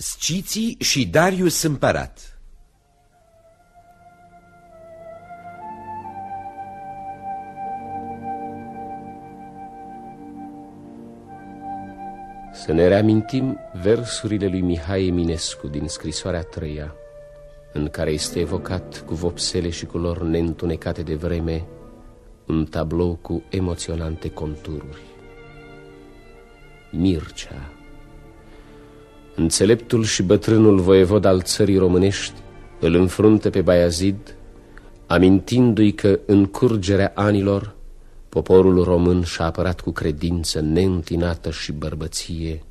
Sciții și Darius împărat Să ne reamintim versurile lui Mihai Eminescu din scrisoarea treia, în care este evocat cu vopsele și culori neîntunecate de vreme un tablou cu emoționante contururi. Mircea Înțeleptul și bătrânul voievod al țării românești îl înfrunte pe Baiazid, amintindu-i că în curgerea anilor poporul român și-a apărat cu credință neîntinată și bărbăție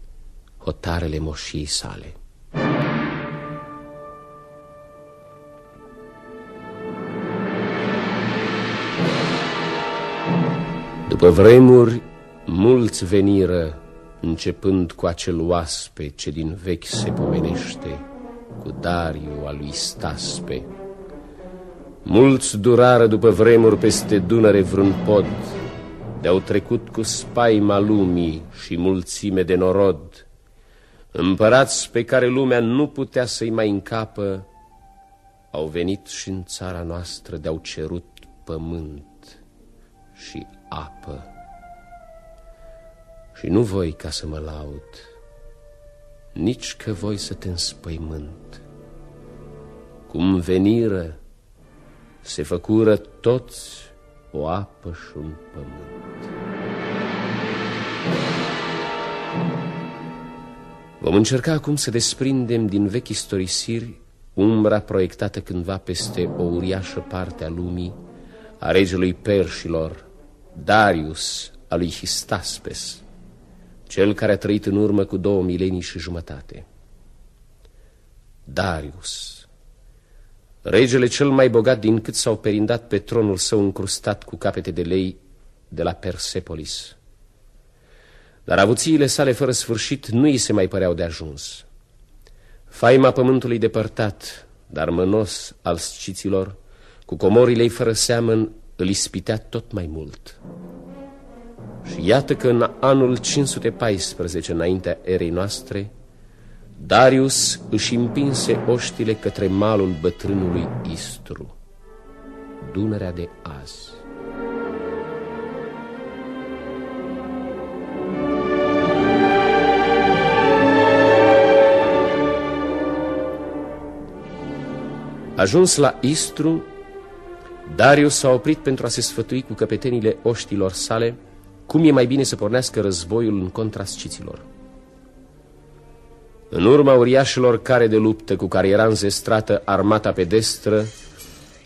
hotarele moșiei sale. După vremuri, mulți veniră începând cu acel oaspe ce din vechi se pomenește, cu Dariu al lui Staspe. Mulți durară după vremuri peste Dunăre vreun pod, de-au trecut cu spaima lumii și mulțime de norod, împărați pe care lumea nu putea să-i mai încapă, au venit și în țara noastră de-au cerut pământ și apă. Și nu voi ca să mă laud, nici că voi să te înspăimânt. Cum veniră, se făcură toți o apă și un pământ. Vom încerca acum să desprindem din vechi istorisiri umbra proiectată cândva peste o uriașă parte a lumii a regelui Perșilor, Darius, al lui Histaspes, cel care a trăit în urmă cu două milenii și jumătate. Darius, regele cel mai bogat din cât s-au perindat pe tronul său încrustat cu capete de lei de la Persepolis. Dar avuțiile sale fără sfârșit nu îi se mai păreau de ajuns. Faima pământului depărtat, dar mănos al sciților, cu comorile ei fără seamăn, îl ispitea tot mai mult. Și iată că în anul 514 înaintea erei noastre, Darius își împinse oștile către malul bătrânului Istru, Dunărea de azi. Ajuns la Istru, Darius s-a oprit pentru a se sfătui cu căpetenile oștilor sale cum e mai bine să pornească războiul în contra sciților. În urma uriașilor care de luptă cu care era înzestrată armata pedestră,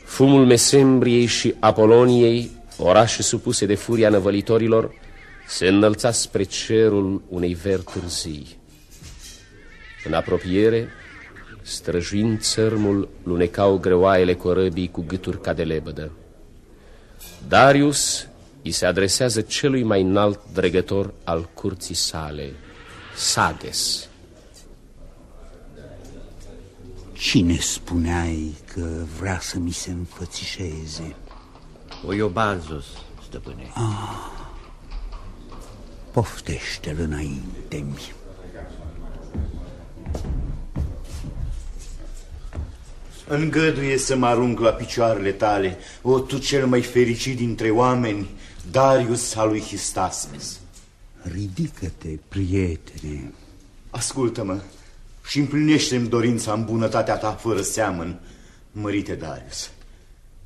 fumul Mesembriei și Apoloniei, orașe supuse de furia năvălitorilor, se înălța spre cerul unei veri târzii. În apropiere, străjuind țărmul, lunecau greoaiele corăbii cu gâturi ca de lebădă. Darius îi se adresează celui mai înalt dregător al curții sale, Sades. Cine spuneai că vrea să mi se înfățișeze? Oiobazos, stăpâne. Ah, poftește-l înainte-mi. Îngăduie să mă arunc la picioarele tale, o tu cel mai fericit dintre oameni, Darius al lui Histaspes. Ridică-te, prietene. Ascultă-mă și împlinește-mi dorința în bunătatea ta fără seamăn, mărite Darius.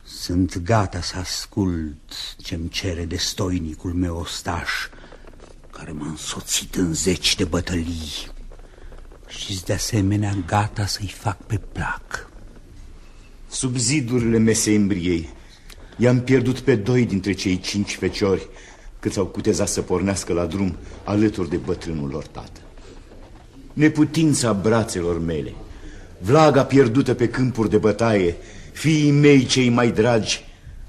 Sunt gata să ascult ce-mi cere destoinicul meu ostaș, care m-a însoțit în zeci de bătălii și de asemenea gata să-i fac pe plac. Sub zidurile mesembriei i-am pierdut pe doi dintre cei cinci feciori cât s-au cutezat să pornească la drum alături de bătrânul lor tată. Neputința brațelor mele, vlaga pierdută pe câmpuri de bătaie, fiii mei cei mai dragi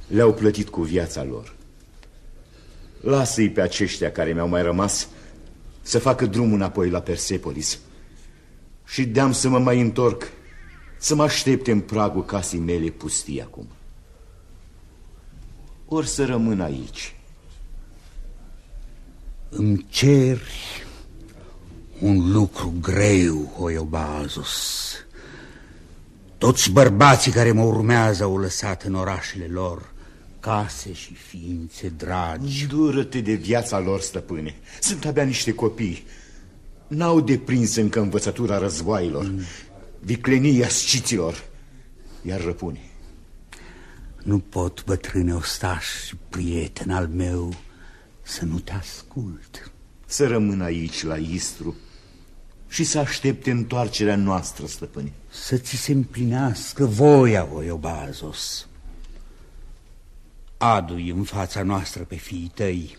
le-au plătit cu viața lor. Lasă-i pe aceștia care mi-au mai rămas să facă drumul înapoi la Persepolis și deam să mă mai întorc, să mă aștepte în pragul casei mele pustii acum. Ori să rămân aici. Îmi ceri Un lucru greu, Oiobazos. Toți bărbații care mă urmează au lăsat în orașele lor case și ființe dragi. Dură-te de viața lor, stăpâne. Sunt abia niște copii. N-au deprins încă învățătura războaielor, mm. viclenia sciților, iar răpune. Nu pot, bătrâne ostaș și prieten al meu, să nu te ascult. Să rămân aici, la Istru, și să aștepte întoarcerea noastră, stăpâne. Să ți se împlinească voia, Oiobazos. Adu-i în fața noastră pe fiii tăi,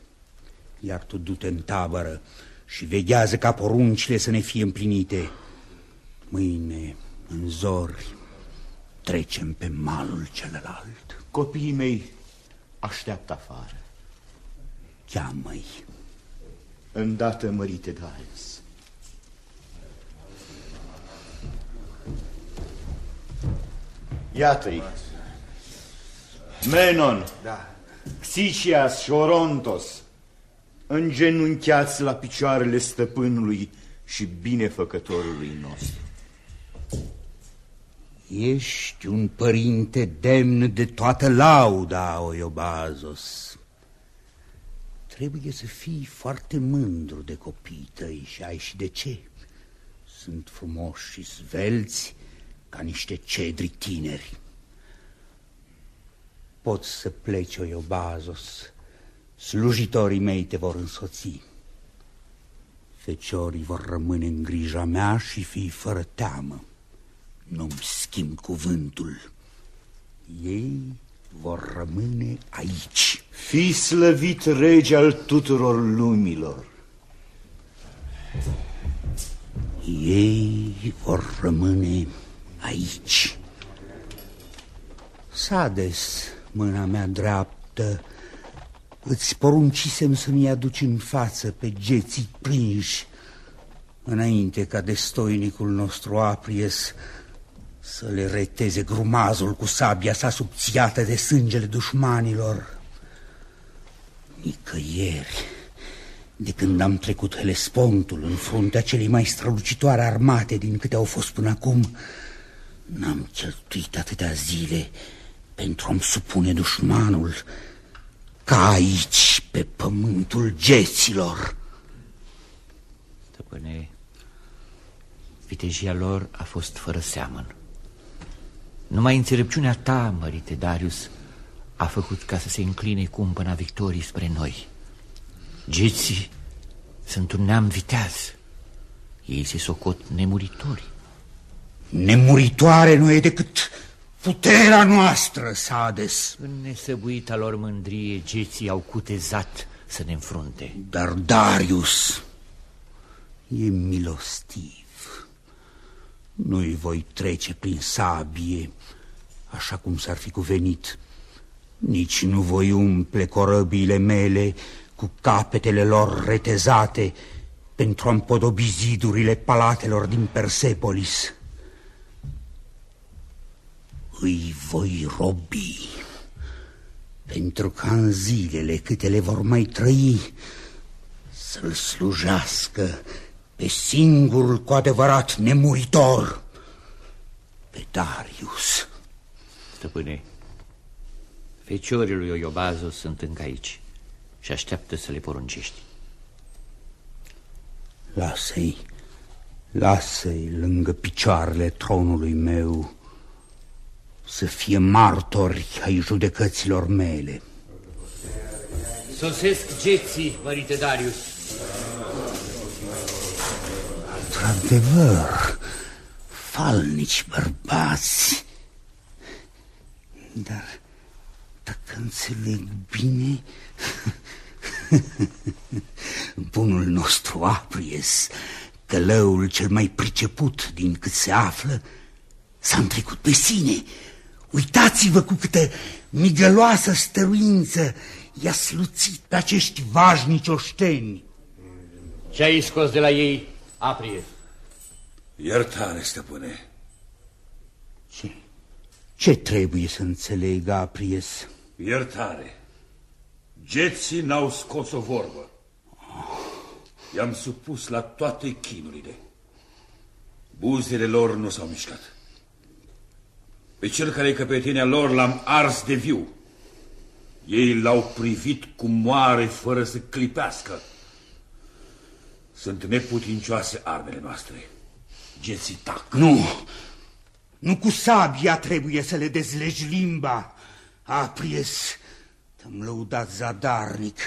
iar tu du-te în tabără și veghează ca poruncile să ne fie împlinite. Mâine, în zori, trecem pe malul celălalt. Copiii mei așteaptă afară. Cheamă-i. Îndată mărite Darius. Iată-i. Menon, da. Xicias și Orontos, îngenunchiați la picioarele stăpânului și binefăcătorului nostru. Ești un părinte demn de toată lauda, Oiobazos. Trebuie să fii foarte mândru de copiii tăi și ai și de ce. Sunt frumoși și svelți ca niște cedri tineri. Poți să pleci, Oiobazos. Slujitorii mei te vor însoți. Feciorii vor rămâne în grija mea și fii fără teamă. Nu-mi schimb cuvântul. Ei vor rămâne aici. Fii slăvit rege al tuturor lumilor. Ei vor rămâne aici. Sades, mâna mea dreaptă, îți poruncisem să-mi aduci în față pe geții prinși, înainte ca destoinicul nostru Apries să le reteze grumazul cu sabia sa subțiată de sângele dușmanilor. Nicăieri, de când am trecut Helespontul în fruntea celei mai strălucitoare armate din câte au fost până acum, n-am cheltuit atâtea zile pentru a-mi supune dușmanul ca aici, pe pământul geților. Stăpâne, vitejia lor a fost fără seamăn. Numai înțelepciunea ta, mărite Darius, a făcut ca să se încline cumpăna victoriei spre noi. Geții sunt un neam viteaz. Ei se socot nemuritori. Nemuritoare nu e decât puterea noastră, Sades. În nesăbuita lor mândrie, geții au cutezat să ne înfrunte. Dar Darius e milostiv. Nu-i voi trece prin sabie, așa cum s-ar fi cuvenit. Nici nu voi umple corăbiile mele cu capetele lor retezate pentru a împodobi zidurile palatelor din Persepolis. Îi voi robi, pentru ca în zilele câte le vor mai trăi să-l slujească pe singurul cu adevărat nemuritor, pe Darius. Stăpâne, feciorii lui Iobazo sunt încă aici și așteaptă să le poruncești. Lasă-i, lasă-i lângă picioarele tronului meu să fie martori ai judecăților mele. Sosesc geții, mărite Darius. Într-adevăr, falnici bărbați. Dar dacă înțeleg bine, bunul nostru Apries, călăul cel mai priceput din cât se află, s-a întrecut pe sine. Uitați-vă cu câtă migăloasă stăruință i-a sluțit pe acești vașnici oșteni. Ce ai scos de la ei, Apries? Iertare, stăpâne. Ce? Ce trebuie să înțeleg, Apries? Iertare. Geții n-au scos o vorbă. I-am supus la toate chinurile. Buzele lor nu s-au mișcat. Pe cel care e căpetenia lor l-am ars de viu. Ei l-au privit cum moare fără să clipească. Sunt neputincioase armele noastre. Geții tac. Nu! Nu cu sabia trebuie să le dezlegi limba. Apries, te-am lăudat zadarnic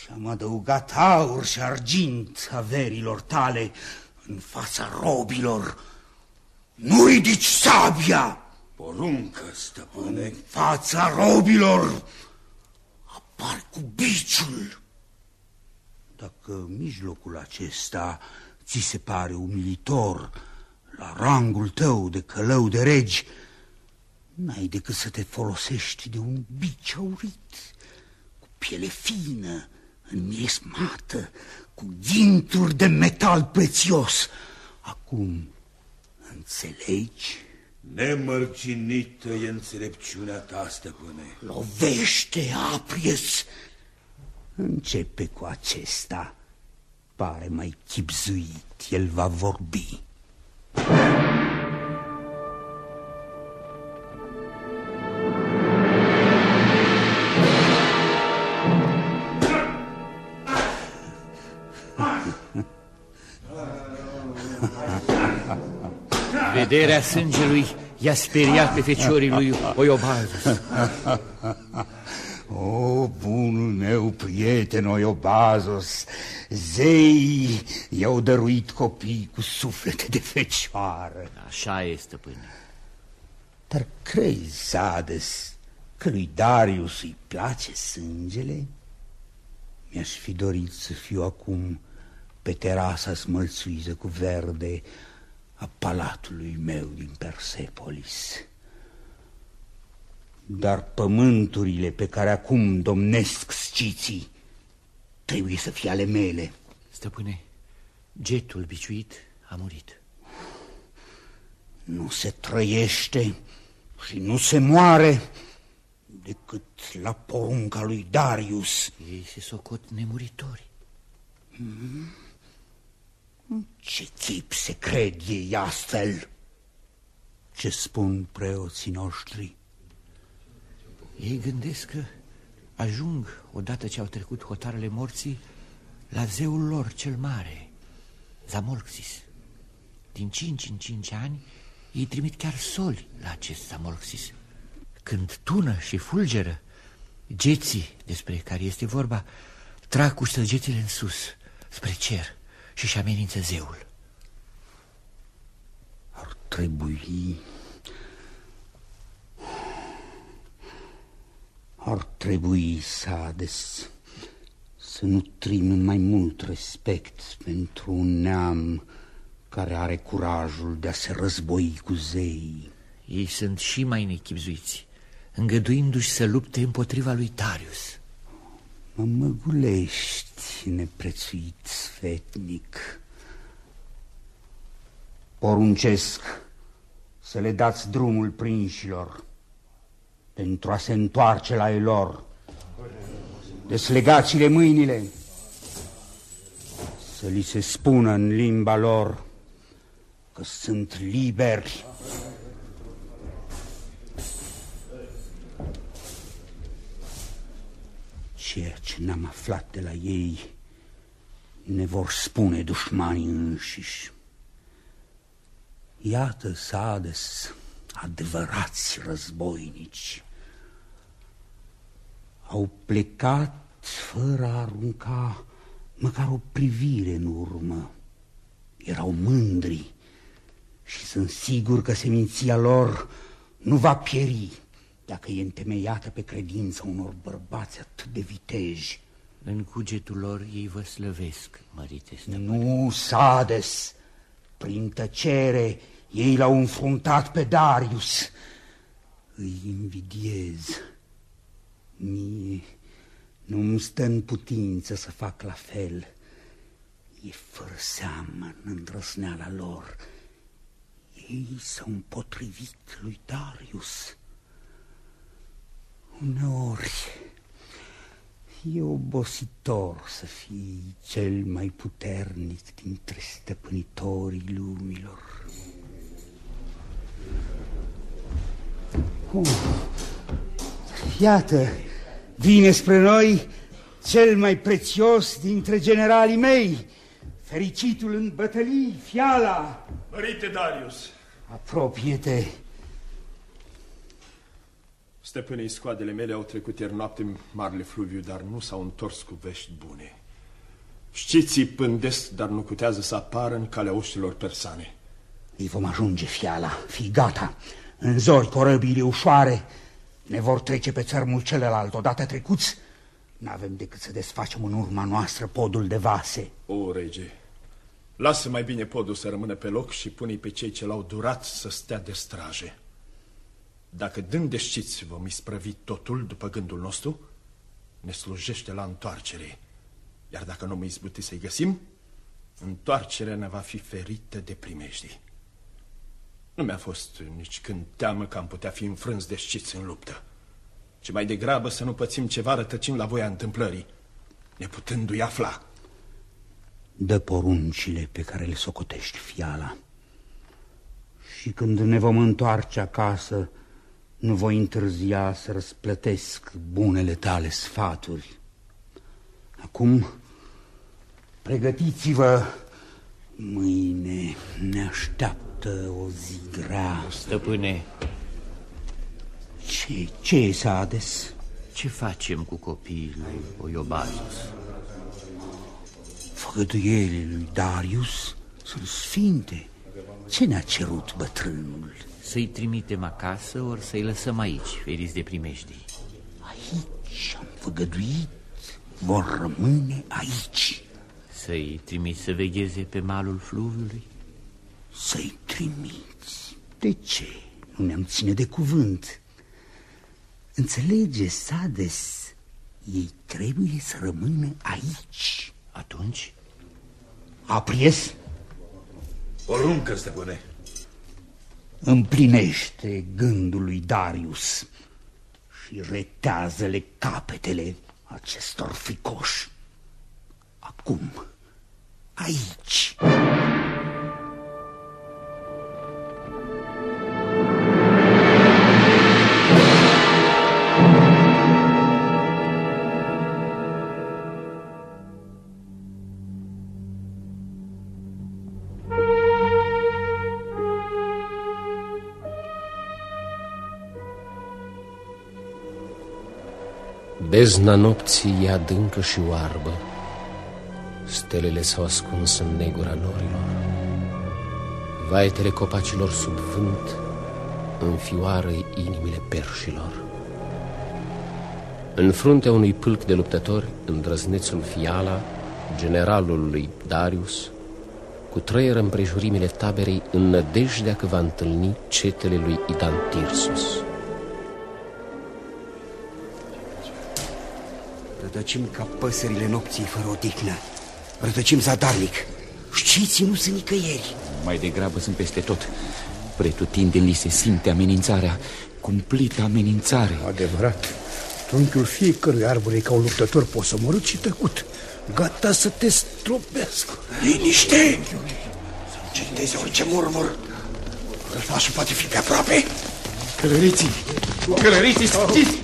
și am adăugat aur și argint averilor tale în fața robilor. Nu ridici sabia! Poruncă, stăpâne. În fața robilor Dacă mijlocul acesta ți se pare umilitor la rangul tău de călău de regi, n-ai decât să te folosești de un bici aurit, cu piele fină, înmiesmată, cu ghinturi de metal prețios. Acum, înțelegi? Nemărginită e înțelepciunea ta, stăpâne. Lovește, Apries! Începe cu acesta. Pare mai chipzuit, el va vorbi. Vederea sângelui i-a speriat pe feciorii lui Oiobazos. O, bunul meu prieten Oiobazos, zei i-au dăruit copii cu suflete de fecioară. Așa e, stăpâne. Dar crezi, Zades, că lui Darius îi place sângele? Mi-aș fi dorit să fiu acum pe terasa smălțuită cu verde a palatului meu din Persepolis. Dar pământurile pe care acum domnesc sciții trebuie să fie ale mele. Stăpâne, getul biciuit a murit. Nu se trăiește și nu se moare decât la porunca lui Darius. Ei se socot nemuritori. Mm? Ce chip se cred ei astfel? Ce spun preoții noștri? Ei gândesc că ajung, odată ce au trecut hotarele morții, la zeul lor cel mare, Zamolxis. Din cinci în cinci ani, ei trimit chiar soli la acest Zamolxis. Când tună și fulgeră, geții despre care este vorba, trag cu săgețile în sus, spre cer și-și amenință zeul. Ar trebui... Ar trebui, Sades, să nutrim mai mult respect pentru un neam care are curajul de a se război cu zei. Ei sunt și mai nechipzuiți, îngăduindu-și să lupte împotriva lui Darius. Mă măgulești, neprețuit sfetnic. Poruncesc să le dați drumul prinșilor pentru a se întoarce la ei lor. Deslegați-le mâinile să li se spună în limba lor că sunt liberi. Ceea ce n-am aflat de la ei ne vor spune dușmanii înșiși. Iată, Sades, adevărați războinici. Au plecat fără a arunca măcar o privire în urmă. Erau mândri și sunt sigur că seminția lor nu va pieri dacă e întemeiată pe credința unor bărbați atât de viteji. În cugetul lor ei vă slăvesc, mărite stăpâne. Nu, Sades, prin tăcere ei l-au înfruntat pe Darius. Îi invidiez. Mie nu-mi stă în putință să fac la fel. E fără seamă în îndrăsneala lor. Ei s-au împotrivit lui Darius. Uneori E obositor să fii cel mai puternic dintre stăpânitorii lumilor. Oh, iată, vine spre noi cel mai prețios dintre generalii mei, fericitul în bătălii, fiala. Mărite, Darius! Apropie-te! Stăpânii scoadele mele au trecut ieri noapte în marele fluviu, dar nu s-au întors cu vești bune. Știții pândesc, dar nu cutează să apară în calea oștilor persane. Îi vom ajunge, fiala, fii gata. În zori corăbiile ușoare ne vor trece pe țărmul celălalt. Odată trecuți, n-avem decât să desfacem în urma noastră podul de vase. O, rege, lasă mai bine podul să rămână pe loc și pune pe cei ce l-au durat să stea de straje. Dacă dând de știți vom isprăvi totul după gândul nostru, ne slujește la întoarcere. Iar dacă nu mă izbuti să-i găsim, întoarcerea ne va fi ferită de primejdii. Nu mi-a fost nici când teamă că am putea fi înfrânți de știți în luptă, ci mai degrabă să nu pățim ceva rătăcind la voia întâmplării, neputându-i afla. Dă poruncile pe care le socotești, fiala. Și când ne vom întoarce acasă, nu voi întârzia să răsplătesc bunele tale sfaturi. Acum, pregătiți-vă, mâine ne așteaptă o zi grea. Stăpâne, Ce, ce e, Sades? ce facem cu copiii lui Oiobazus? Făgăduielile lui Darius sunt sfinte. Ce ne-a cerut bătrânul? Să-i trimitem acasă, ori să-i lăsăm aici, feriți de primejdii? Aici am făgăduit, vor rămâne aici. Să-i trimiți să vegheze pe malul fluviului? Să-i trimiți. De ce? Nu ne-am ține de cuvânt. Înțelege, Sades, ei trebuie să rămână aici. Atunci, Apries, Poruncă, stăpâne. împlinește gândul lui Darius și retează-le capetele acestor fricoși. Acum, aici. Bezna nopții e adâncă și oarbă. Stelele s-au ascuns în negura norilor. Vaetele copacilor sub vânt înfioară inimile perșilor. În fruntea unui pâlc de luptători, îndrăznețul Fiala, generalul lui Darius, cu trăieră împrejurimile taberei în nădejdea că va întâlni cetele lui Idantirsus. Rătăcim ca păsările nopții fără odihnă. Rătăcim zadarnic. Știți, nu sunt nicăieri. Mai degrabă sunt peste tot. Pretutindeni li se simte amenințarea, cumplită amenințare. Adevărat. Trunchiul fiecărui arbore e ca un luptător posomorât și tăcut, gata să te stropească. Liniște! Să înceteze orice murmur. Rălfașul poate fi pe aproape. Călăriții! Călăriții, știți!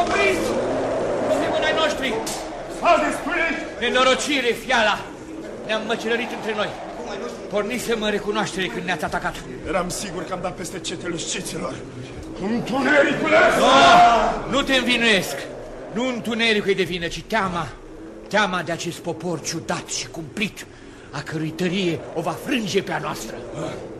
Opriți! Suntem ai noștri! Nenorocire, fiala! Ne-am măcelărit între noi. Pornisem în recunoaștere când ne-ați atacat. Eram sigur că am dat peste cetele știților. Întunericule! Nu te învinuiesc. Nu întunericul e de vină, ci teama. Teama de acest popor ciudat și cumplit, a cărui tărie o va frânge pe a noastră. Stăpâne,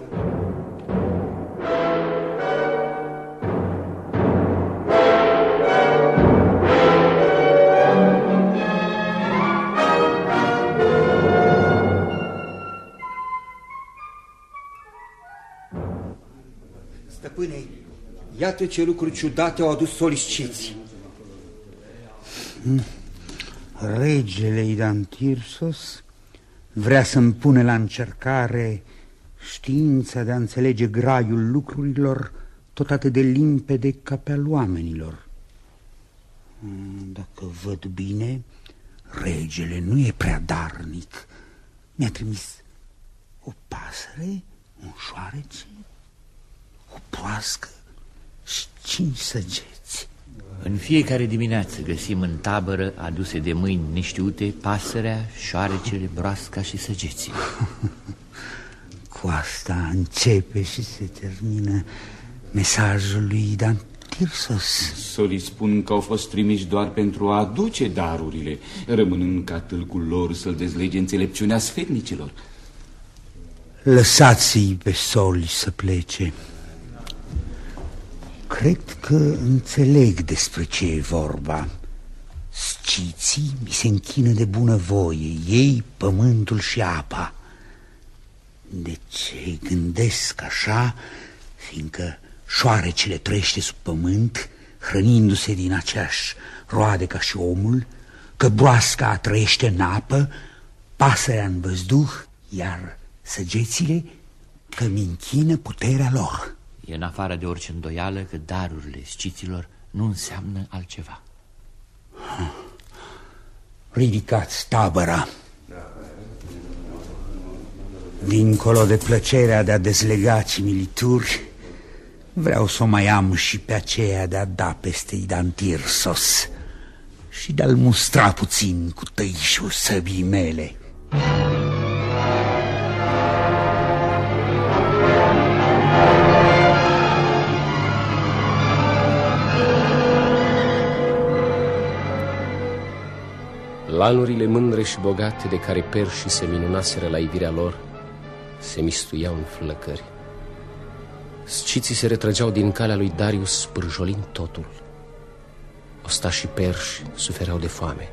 Iată ce lucruri ciudate au adus solisciți. Hmm. Regele Idantirsos vrea să-mi pune la încercare știința de a înțelege graiul lucrurilor tot atât de limpede ca pe al oamenilor. Hmm, dacă văd bine, regele nu e prea darnic. Mi-a trimis o pasăre, un șoarece, o proască și cinci săgeți. În fiecare dimineață găsim în tabără aduse de mâini neștiute pasărea, șoarecele, broasca și săgeții. Cu asta începe și se termină mesajul lui Dan Tirsos. Solii spun că au fost trimiși doar pentru a aduce darurile, rămânând ca tâlcul lor să-l dezlege înțelepciunea sfetnicilor. Lăsați-i pe soli să plece. Cred că înțeleg despre ce e vorba. Sciții mi se închină de bunăvoie, ei pământul și apa. De ce gândesc așa, fiindcă șoarecele trăiește sub pământ, hrănindu-se din aceeași roade ca și omul, că broasca trăiește în apă, pasărea în văzduh, iar săgețile că mi închină puterea lor. E în afară de orice îndoială că darurile sciților nu înseamnă altceva. Ridicați tabăra. Dincolo de plăcerea de a dezlega cimilituri, vreau să o mai am și pe aceea de a da peste Idantirsos și de-al mustra puțin cu tăișul săbii mele. Lanurile mândre și bogate de care perșii se minunaseră la ivirea lor se mistuiau în flăcări. Sciții se retrăgeau din calea lui Darius spârjolind totul. Ostașii perși sufereau de foame.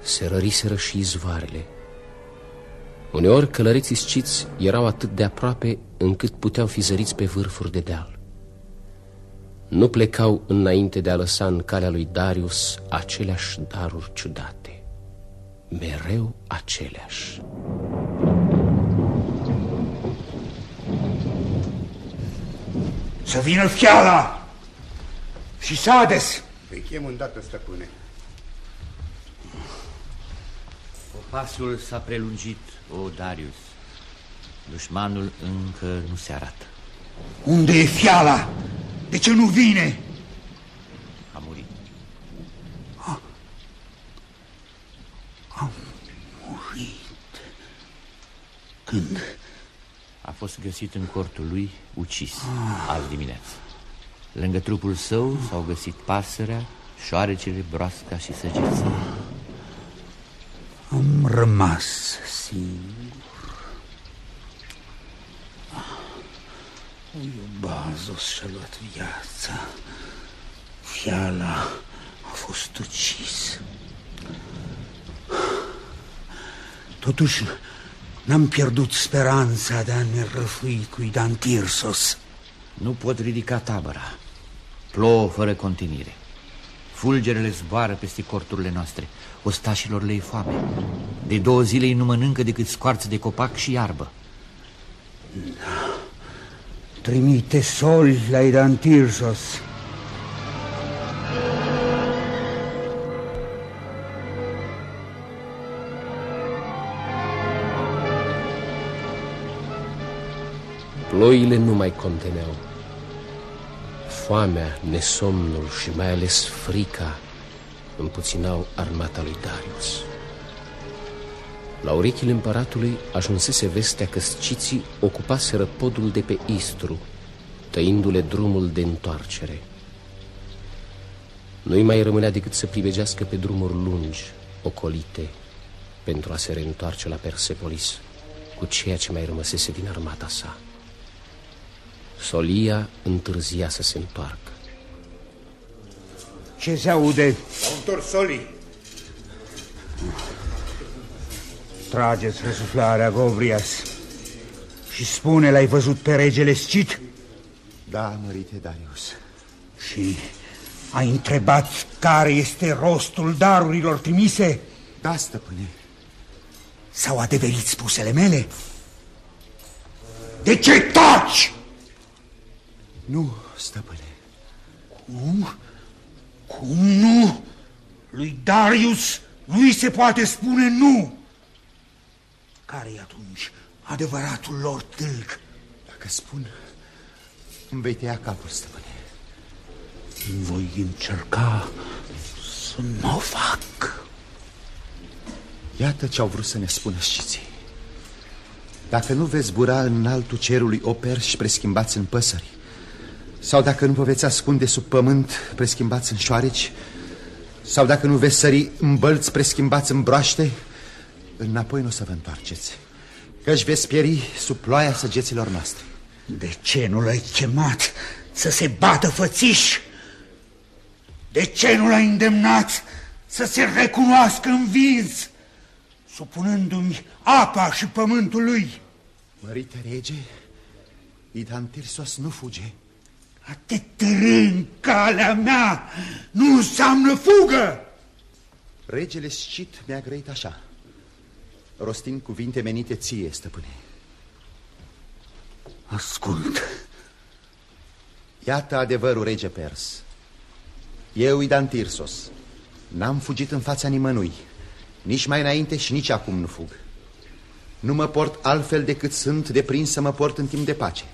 Se răriseră și izvoarele. Uneori călăreții sciți erau atât de aproape încât puteau fi zăriți pe vârfuri de deal. Nu plecau înainte de a lăsa în calea lui Darius aceleași daruri ciudate. Mereu aceleași. Să vină fiala și Sades. Îi chem îndată, stăpâne. Pasul s-a prelungit, o Darius. Dușmanul încă nu se arată. Unde e fiala? De ce nu vine? A murit. A, a murit. Când? A fost găsit în cortul lui, ucis, ah. azi dimineață. Lângă trupul său s-au găsit pasărea, șoarecele, broasca și săgeții. Am rămas singur. Iubazos și-a luat viața. Fiala a fost ucis. Totuși, n-am pierdut speranța de a ne răfui cu Idan Tirsos. Nu pot ridica tabăra. Plouă fără continire. Fulgerele zboară peste corturile noastre. Ostașilor le foame. De două zile ei nu mănâncă decât scoarță de copac și iarbă. Da. Trimite soli la Idan Tirsos. Ploile nu mai conteneau. Foamea, nesomnul și mai ales frica împuținau armata lui Darius. La urechile împăratului ajunsese vestea că sciții ocupaseră podul de pe Istru, tăindu-le drumul de întoarcere. Nu-i mai rămânea decât să privegească pe drumuri lungi, ocolite, pentru a se reîntoarce la Persepolis cu ceea ce mai rămăsese din armata sa. Solia întârzia să se întoarcă. Ce se aude? S-au întors solii. Trageți răsuflarea, Govrias, și spune, l-ai văzut pe regele Scit? Da, mărite Darius. Și ai întrebat care este rostul darurilor trimise? Da, stăpâne. S-au adeverit spusele mele? De ce taci? Nu, stăpâne. Cum? Cum nu? Lui Darius nu-i se poate spune nu. Care-i atunci adevăratul lor tâlc? Dacă spun, îmi vei tăia capul, stăpâne. Voi încerca să nu o fac. Iată ce au vrut să ne spună știții. Dacă nu veți zbura în altul cerului oper și preschimbați în păsări, sau dacă nu vă veți ascunde sub pământ preschimbați în șoareci, sau dacă nu veți sări în bălți preschimbați în broaște, înapoi nu o să vă întoarceți, căci veți pieri sub ploaia săgeților noastre. De ce nu l-ai chemat să se bată fățiș? De ce nu l-ai îndemnat să se recunoască învins, supunându-mi apa și pământul lui? Mărite rege, Idan Tirsos nu fuge. A te în calea mea nu înseamnă fugă! Regele Scit mi-a grăit așa, rostind cuvinte menite ție, stăpâne. Ascult. Iată adevărul, rege Pers. Eu, Idan Tirsos, n-am fugit în fața nimănui, nici mai înainte și nici acum nu fug. Nu mă port altfel decât sunt deprins să mă port în timp de pace.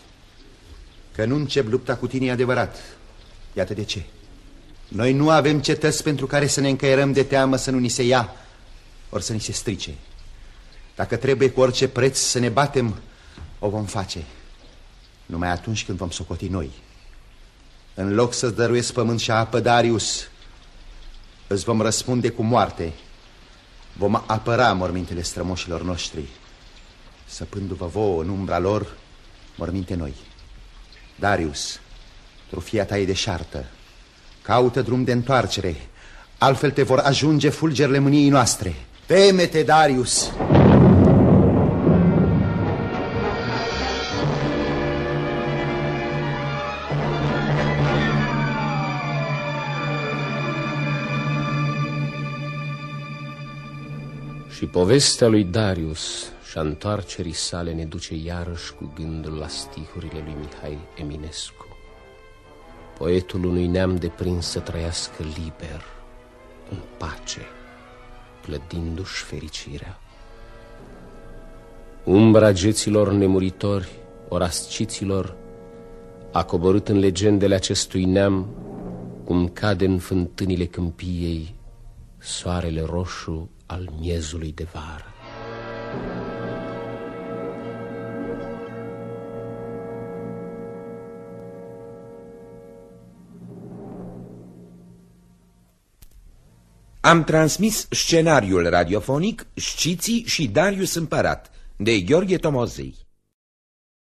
Că nu încep lupta cu tine adevărat. Iată de ce. Noi nu avem cetăți pentru care să ne încăierăm de teamă să nu ni se ia, ori să ni se strice. Dacă trebuie cu orice preț să ne batem, o vom face. Numai atunci când vom socoti noi. În loc să-ți dăruiesc pământ și apă, Darius, îți vom răspunde cu moarte. Vom apăra mormintele strămoșilor noștri, săpându-vă vouă în umbra lor morminte noi. Darius, trufia ta e deșartă. Caută drum de întoarcere, altfel te vor ajunge fulgerile mâniei noastre. Teme-te, Darius! Și povestea lui Darius și a întoarcerii sale ne duce iarăși cu gândul la stihurile lui Mihai Eminescu. Poetul unui neam deprins să trăiască liber, în pace, clădindu-și fericirea. Umbra geților nemuritori, orasciților, a coborât în legendele acestui neam cum cade în fântânile câmpiei soarele roșu al miezului de vară. Am transmis scenariul radiofonic Șciții și Darius Împărat de Gheorghe Tomozei.